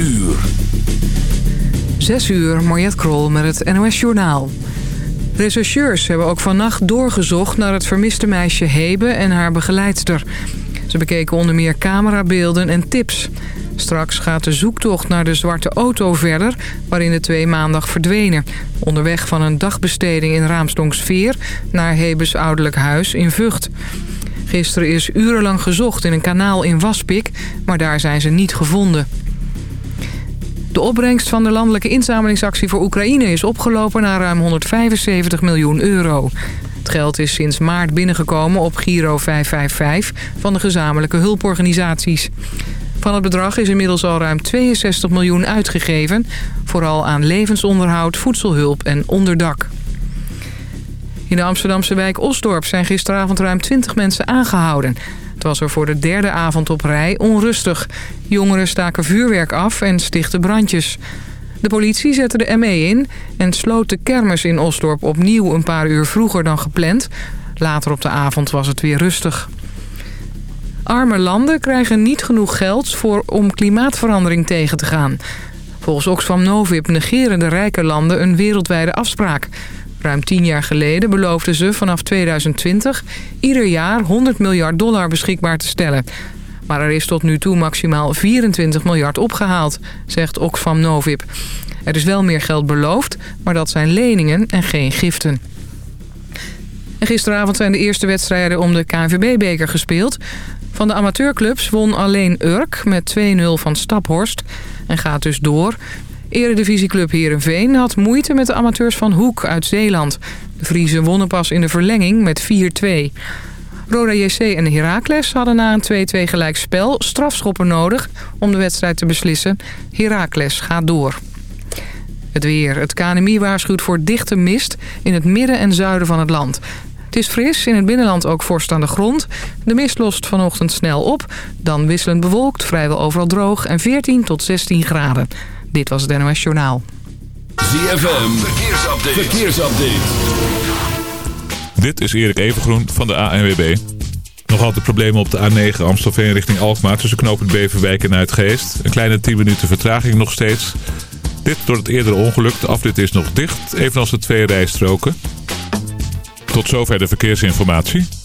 uur. 6 uur, Mariette Krol met het NOS Journaal. Rechercheurs hebben ook vannacht doorgezocht naar het vermiste meisje Hebe en haar begeleidster. Ze bekeken onder meer camerabeelden en tips. Straks gaat de zoektocht naar de zwarte auto verder... waarin de twee maandag verdwenen. Onderweg van een dagbesteding in Raamsdonksveer... naar Hebes ouderlijk huis in Vught. Gisteren is urenlang gezocht in een kanaal in Waspik... maar daar zijn ze niet gevonden. De opbrengst van de landelijke inzamelingsactie voor Oekraïne... is opgelopen naar ruim 175 miljoen euro. Het geld is sinds maart binnengekomen op Giro 555 van de gezamenlijke hulporganisaties. Van het bedrag is inmiddels al ruim 62 miljoen uitgegeven... vooral aan levensonderhoud, voedselhulp en onderdak. In de Amsterdamse wijk Osdorp zijn gisteravond ruim 20 mensen aangehouden. Het was er voor de derde avond op rij onrustig. Jongeren staken vuurwerk af en stichten brandjes. De politie zette de ME in en sloot de kermis in Osdorp opnieuw een paar uur vroeger dan gepland. Later op de avond was het weer rustig. Arme landen krijgen niet genoeg geld voor, om klimaatverandering tegen te gaan. Volgens Oxfam Novib negeren de rijke landen een wereldwijde afspraak. Ruim tien jaar geleden beloofden ze vanaf 2020 ieder jaar 100 miljard dollar beschikbaar te stellen. Maar er is tot nu toe maximaal 24 miljard opgehaald, zegt Oxfam Novib. Er is wel meer geld beloofd, maar dat zijn leningen en geen giften. En gisteravond zijn de eerste wedstrijden om de KNVB-beker gespeeld. Van de amateurclubs won alleen Urk met 2-0 van Staphorst en gaat dus door. Eredivisieclub Heerenveen had moeite met de amateurs van Hoek uit Zeeland. De Friese wonnen pas in de verlenging met 4-2. Roda JC en Heracles hadden na een 2-2 gelijk spel strafschoppen nodig om de wedstrijd te beslissen. Heracles gaat door. Het weer. Het KNMI waarschuwt voor dichte mist in het midden en zuiden van het land. Het is fris, in het binnenland ook vorst aan de grond. De mist lost vanochtend snel op. Dan wisselend bewolkt, vrijwel overal droog en 14 tot 16 graden. Dit was het NOS Journaal. ZFM, verkeersupdate. verkeersupdate. Dit is Erik Evengroen van de ANWB. Nog altijd problemen op de A9 Amstelveen richting Alkmaar... tussen knooppunt Beverwijk en Uitgeest. Een kleine 10 minuten vertraging nog steeds. Dit door het eerdere ongeluk. De afrit is nog dicht, evenals de twee rijstroken. Tot zover de verkeersinformatie.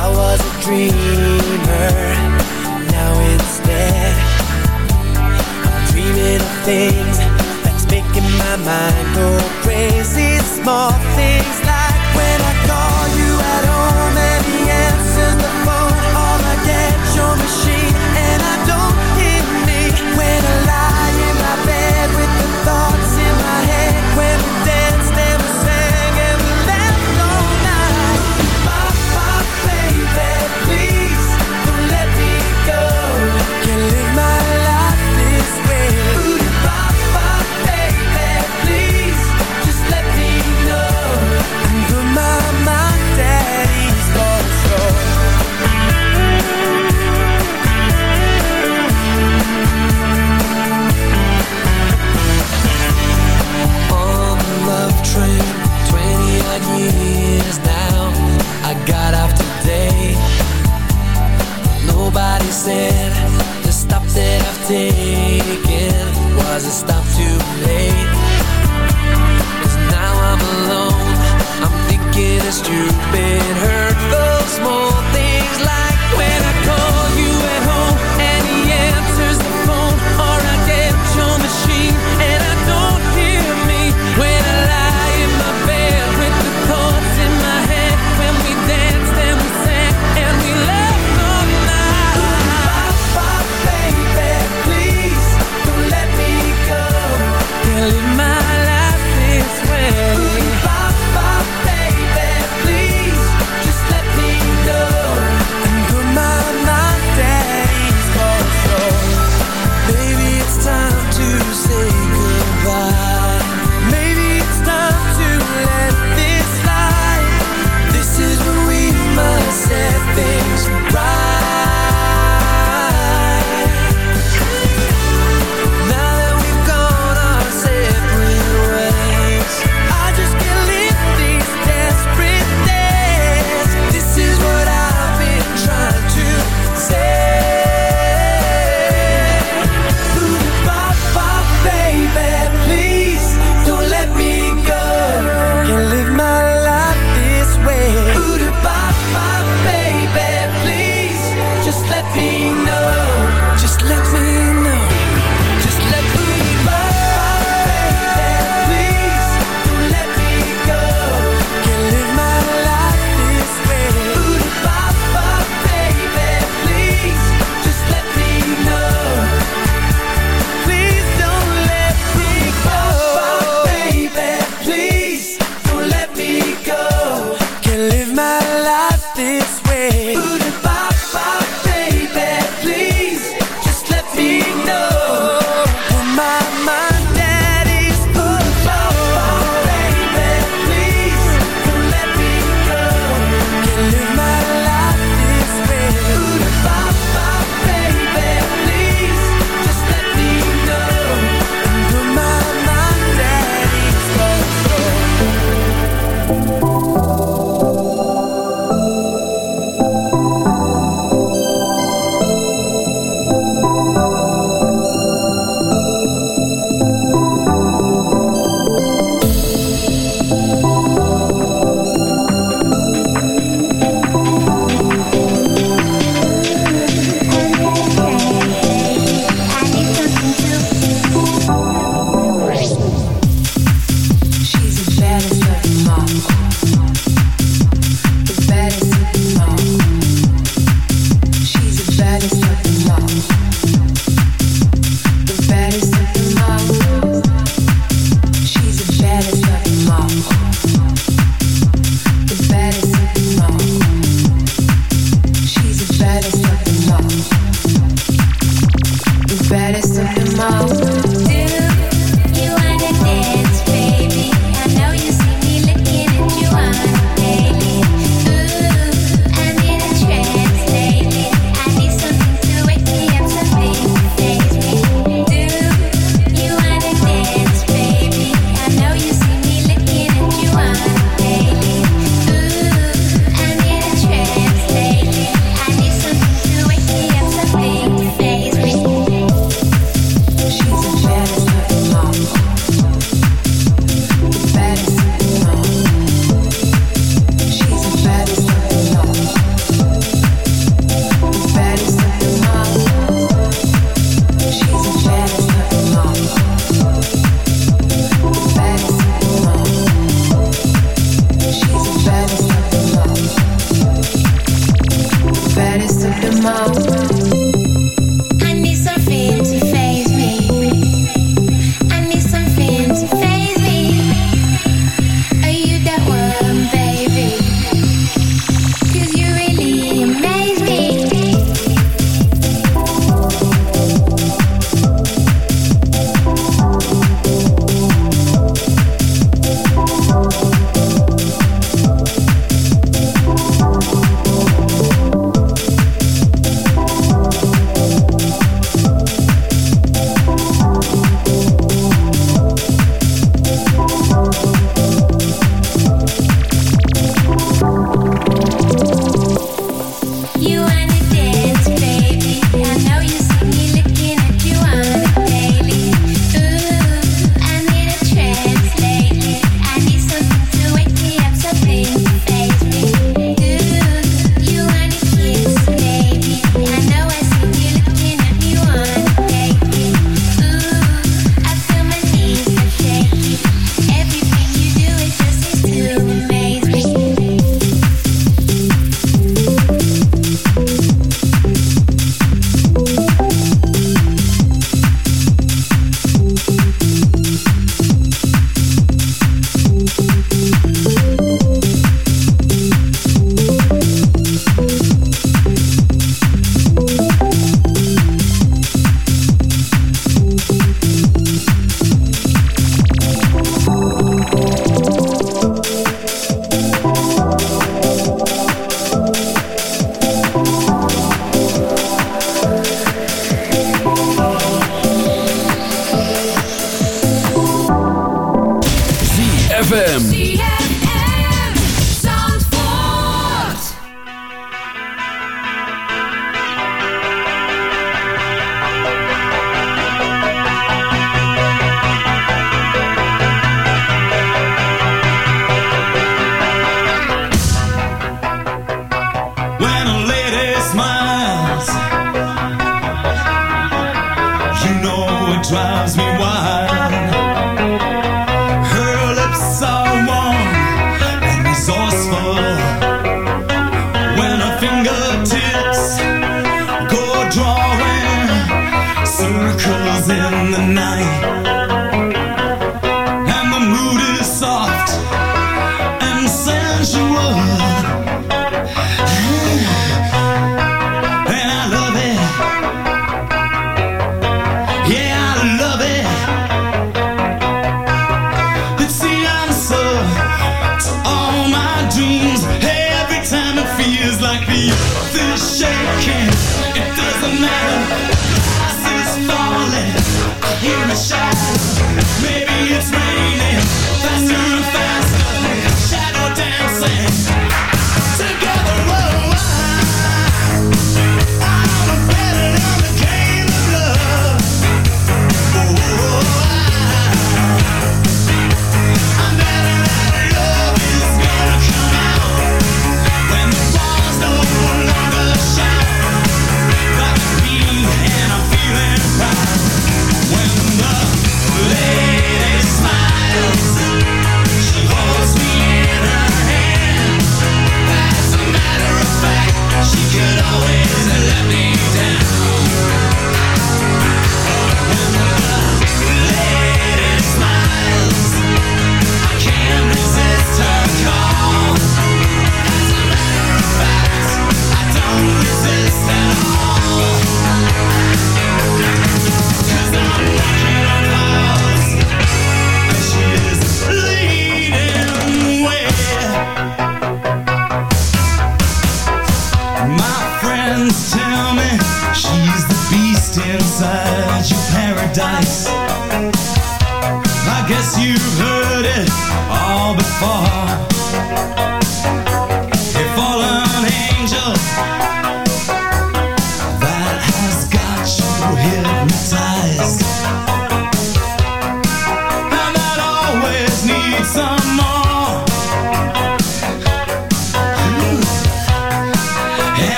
I was a dreamer. Now instead, I'm dreaming of things that's making my mind go crazy. Small things was a stop too late. 'Cause now I'm alone. I'm thinking of stupid, hurtful,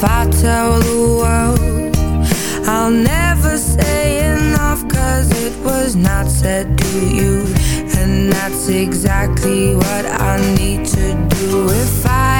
tell the world I'll never say enough Cause it was not said to you. And that's exactly what I need to do. If I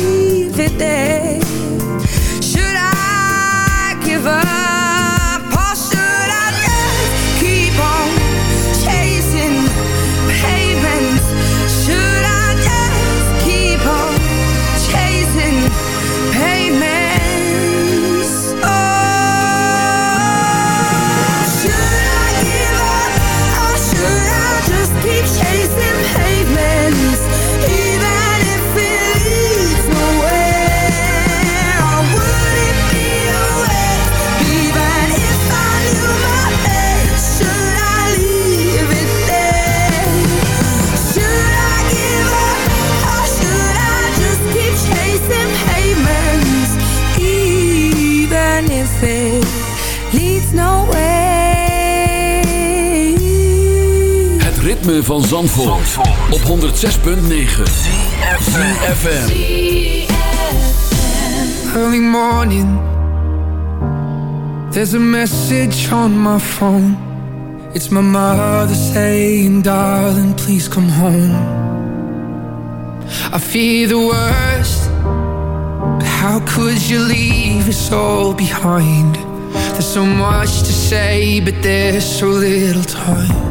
van Zandvoort, op 106.9 FM. early morning. There's a message on my phone. It's my mother saying, darling, please come home. I fear the worst. But how could you leave us all behind? There's so much to say, but there's so little time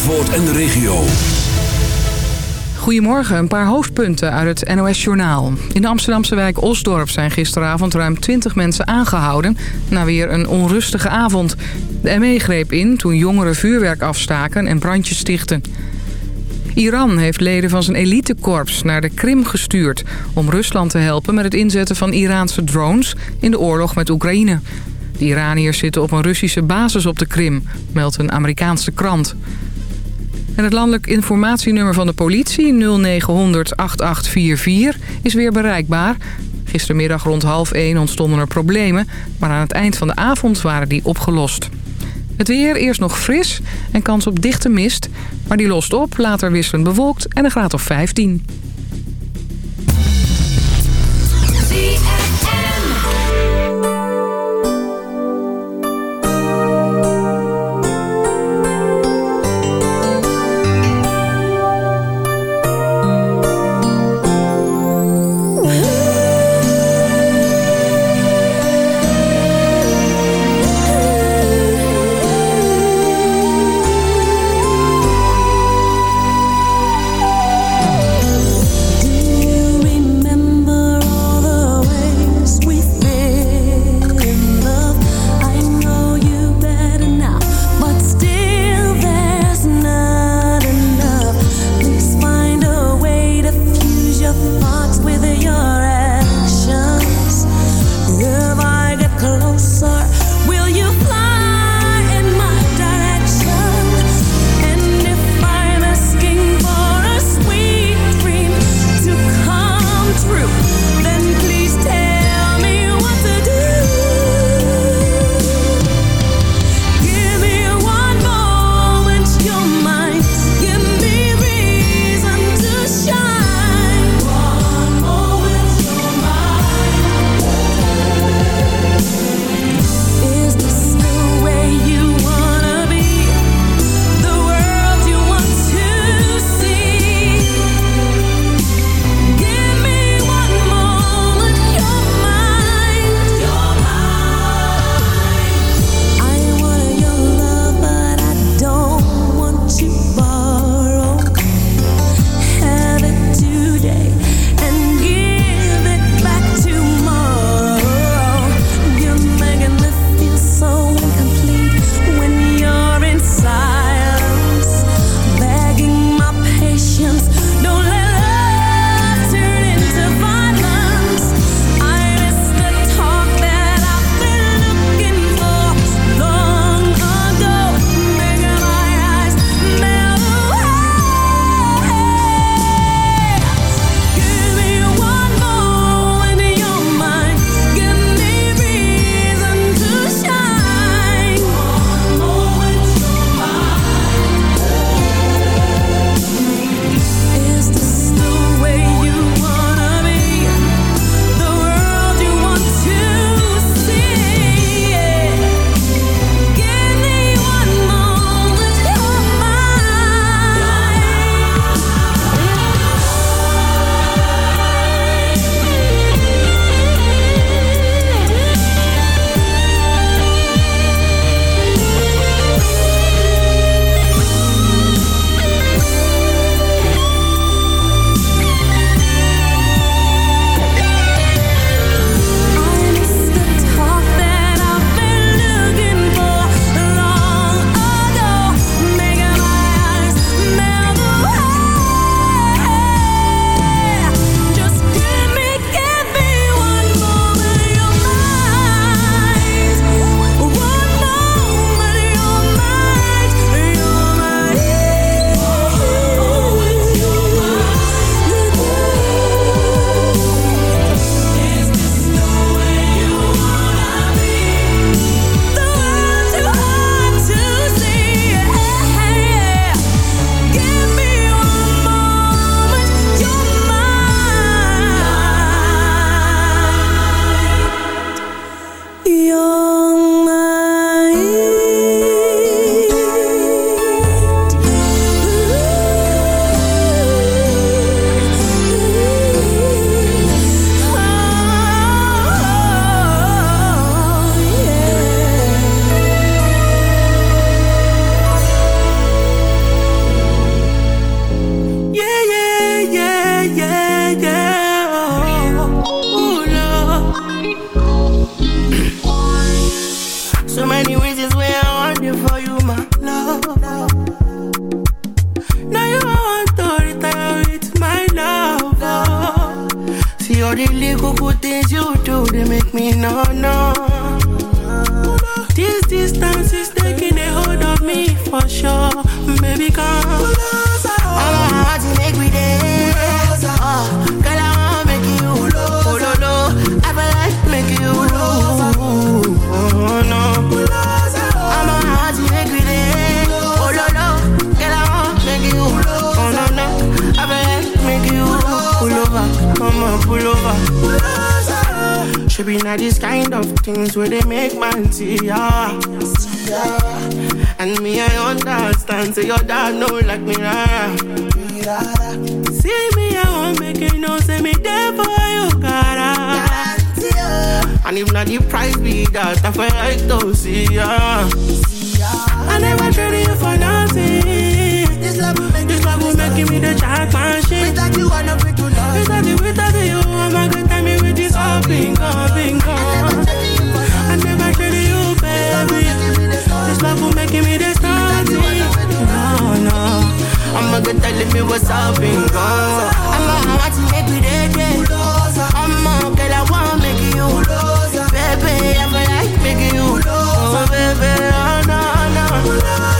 Zandvoort en de regio. Goedemorgen, een paar hoofdpunten uit het NOS-journaal. In de Amsterdamse wijk Osdorp zijn gisteravond ruim 20 mensen aangehouden... na weer een onrustige avond. De ME greep in toen jongeren vuurwerk afstaken en brandjes stichten. Iran heeft leden van zijn elitekorps naar de Krim gestuurd... om Rusland te helpen met het inzetten van Iraanse drones in de oorlog met Oekraïne. De Iraniërs zitten op een Russische basis op de Krim, meldt een Amerikaanse krant. En het landelijk informatienummer van de politie 0900 8844 is weer bereikbaar. Gistermiddag rond half 1 ontstonden er problemen, maar aan het eind van de avond waren die opgelost. Het weer eerst nog fris en kans op dichte mist, maar die lost op, later wisselend bewolkt en een graad of 15. For sure. Baby, come. A heart to make girl, I you oh, no. I make you oh, no. To. Oh, I wanna make you oh, no, no. I feel like make you pull over. Come on, pull over. Should be not these kind of things where they make man see ya. Yeah. And me, I understand. Say your dad know like me, rara. See me, I won't make it no. Say me there for you, cara. And if not the price be that, I feel like to see ya. I never traded you for nothing. This love will make, this love will make me the jackpot shit. Without you, I never to love. Without you, without you, I'm not gonna good me with this all bingo, bingo. This love will make me the starting. No, no. I'm a good telling me what's up, bingo. I'm a heart to make me dead, dead. I'm a girl, I wanna make you. Baby, I feel like making you. Oh, baby, oh, no, no.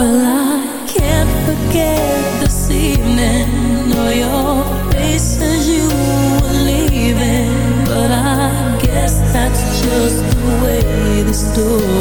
Well, I can't forget this evening. Or your face as you were leaving But I guess that's just the way the story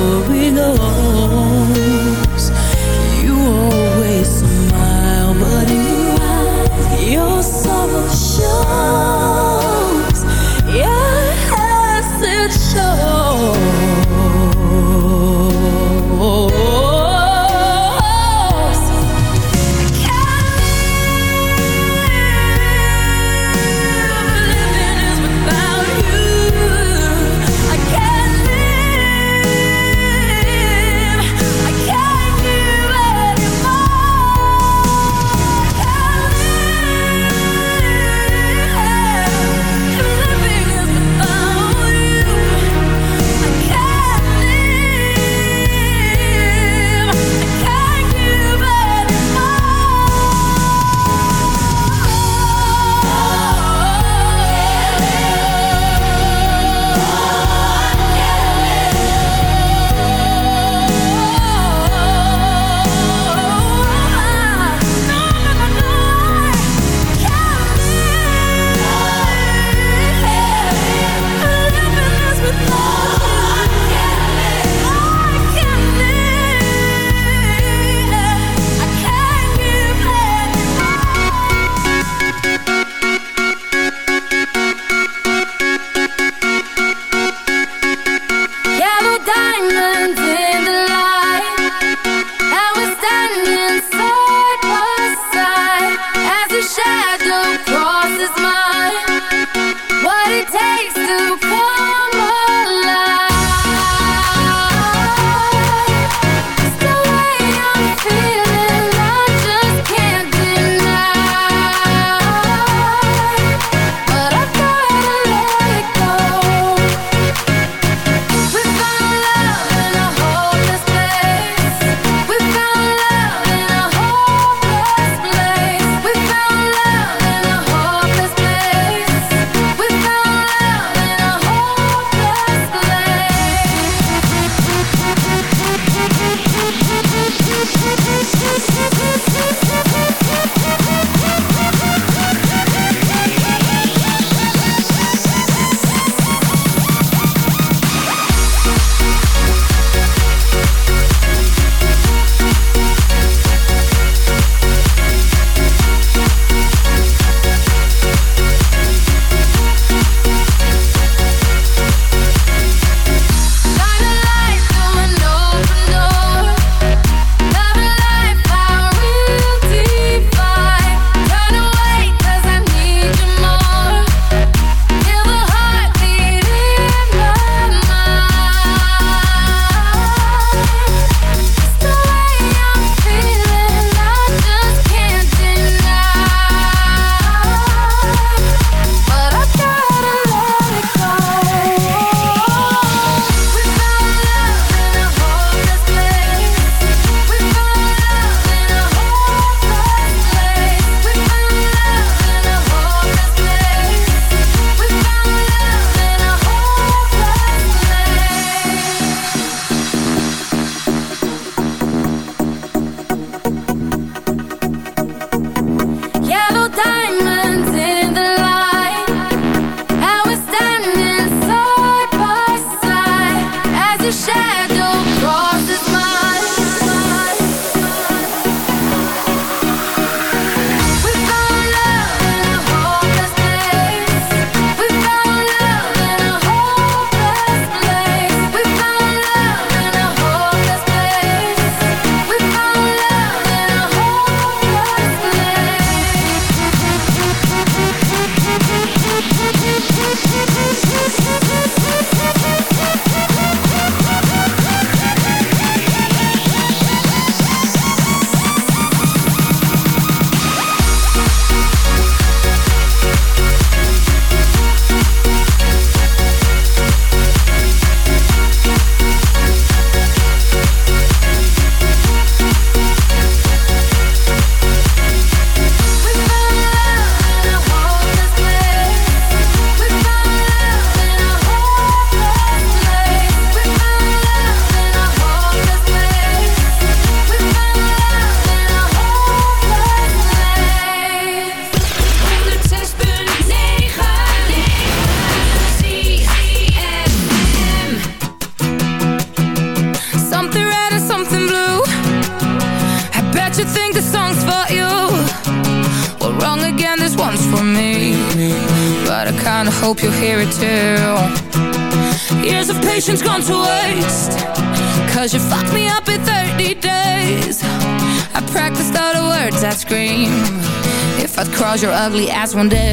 one day.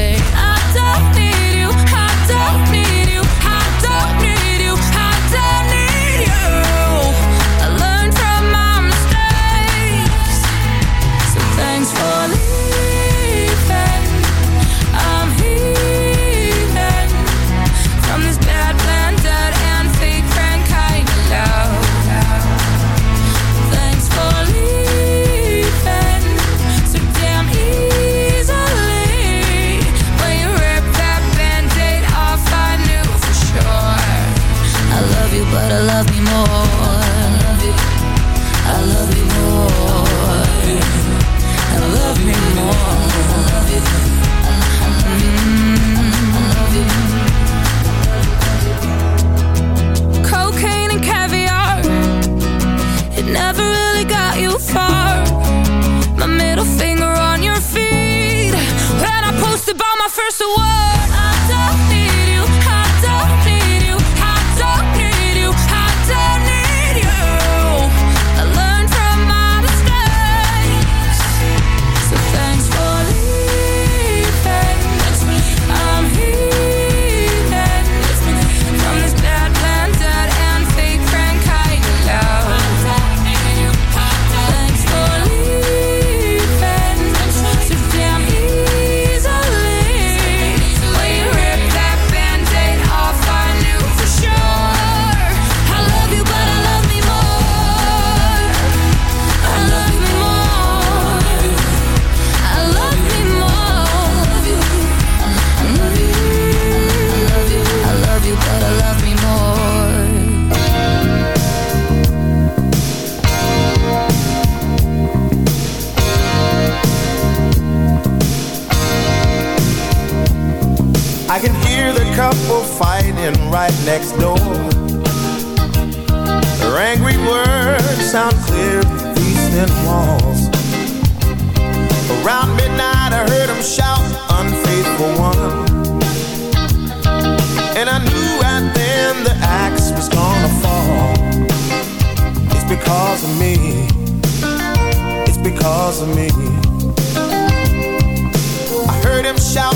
I can hear the couple fighting right next door. Their angry words sound clear through thin walls. Around midnight, I heard them shout, unfaithful one. And I knew right then the axe was gonna fall. It's because of me. It's because of me. I heard him shout,